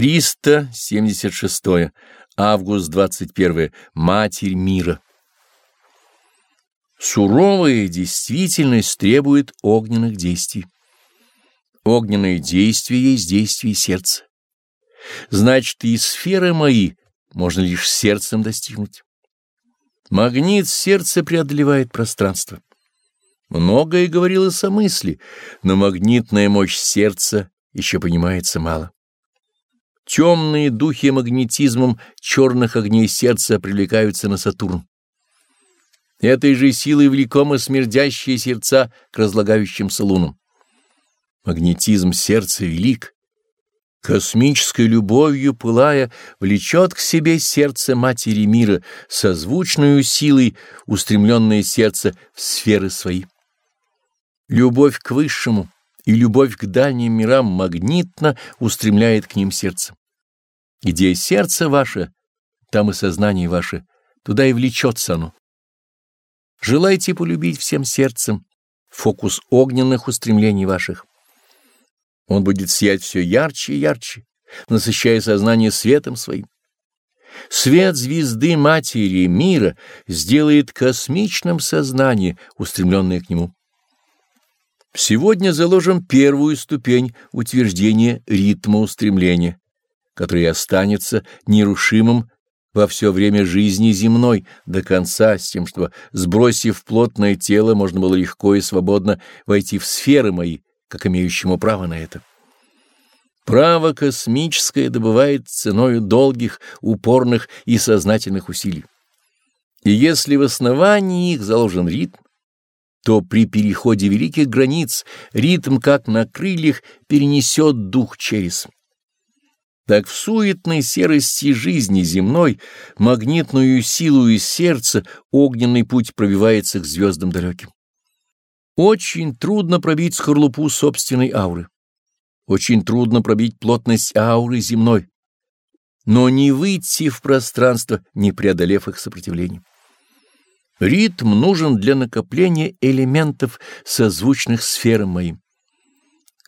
376. Август 21. Матерь мира. Суровая действительность требует огненных действий. Огненное действие есть действие сердца. Значит, и сферы мои можно лишь сердцем достигнуть. Магнит сердца преодолевает пространство. Многое говорилось о мысли, но магнитная мощь сердца еще понимается мало. Темные духи магнетизмом черных огней сердца привлекаются на Сатурн. Этой же силой влекомы смердящие сердца к разлагающимся лунам. Магнетизм сердца велик. Космической любовью пылая, влечет к себе сердце Матери Мира, созвучную силой, устремленное сердце в сферы свои. Любовь к Высшему и любовь к дальним мирам магнитно устремляет к ним сердце. Где сердце ваше, там и сознание ваше, туда и влечется оно. Желайте полюбить всем сердцем фокус огненных устремлений ваших. Он будет сиять все ярче и ярче, насыщая сознание светом своим. Свет звезды Матери мира сделает космичным сознание, устремленное к нему. Сегодня заложим первую ступень утверждения ритма устремления который останется нерушимым во все время жизни земной до конца, с тем, что, сбросив плотное тело, можно было легко и свободно войти в сферы мои, как имеющему право на это. Право космическое добывает ценою долгих, упорных и сознательных усилий. И если в основании их заложен ритм, то при переходе великих границ ритм, как на крыльях, перенесет дух через так в суетной серости жизни земной магнитную силу из сердца огненный путь пробивается к звездам далеким. Очень трудно пробить скорлупу собственной ауры. Очень трудно пробить плотность ауры земной, но не выйти в пространство, не преодолев их сопротивление. Ритм нужен для накопления элементов, созвучных сферам моим.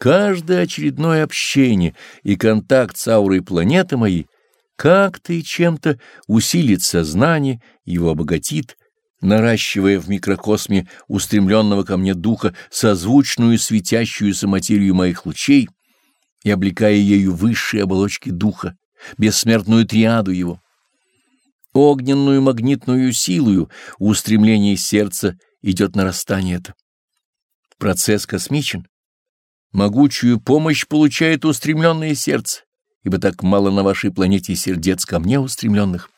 Каждое очередное общение и контакт с аурой планеты моей как-то и чем-то усилит сознание, его обогатит, наращивая в микрокосме устремленного ко мне духа созвучную светящуюся материю моих лучей и облекая ею высшие оболочки духа, бессмертную триаду его. Огненную магнитную силою устремление сердца идет нарастание это. Процесс космичен Могучую помощь получает устремленное сердце, ибо так мало на вашей планете сердец ко мне устремленных.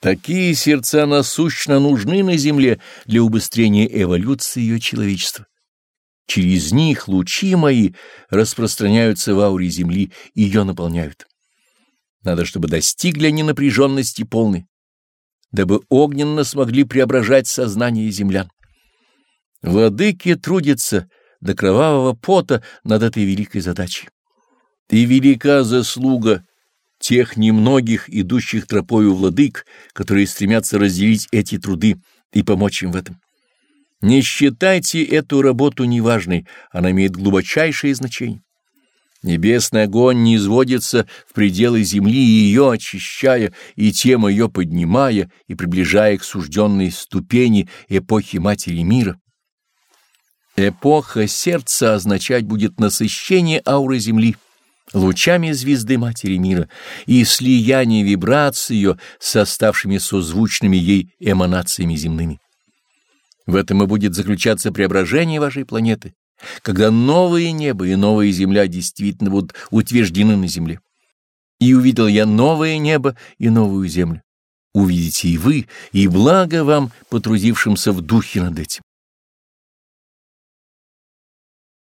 Такие сердца насущно нужны на Земле для убыстрения эволюции ее человечества. Через них лучи мои распространяются в ауре Земли и ее наполняют. Надо, чтобы достигли они напряженности полной, дабы огненно смогли преображать сознание землян. Владыки трудятся до кровавого пота над этой великой задачей. И велика заслуга тех немногих, идущих тропою владык, которые стремятся разделить эти труды и помочь им в этом. Не считайте эту работу неважной, она имеет глубочайшее значение. Небесный огонь не изводится в пределы земли, ее очищая и тем ее поднимая и приближая к сужденной ступени эпохи Матери Мира. Эпоха сердца означать будет насыщение ауры Земли лучами звезды Матери Мира и слияние вибраций ее с оставшими созвучными ей эманациями земными. В этом и будет заключаться преображение вашей планеты, когда новое небо и новая земля действительно будут утверждены на земле. И увидел я новое небо и новую землю. Увидите и вы, и благо вам, потрудившимся в духе над этим.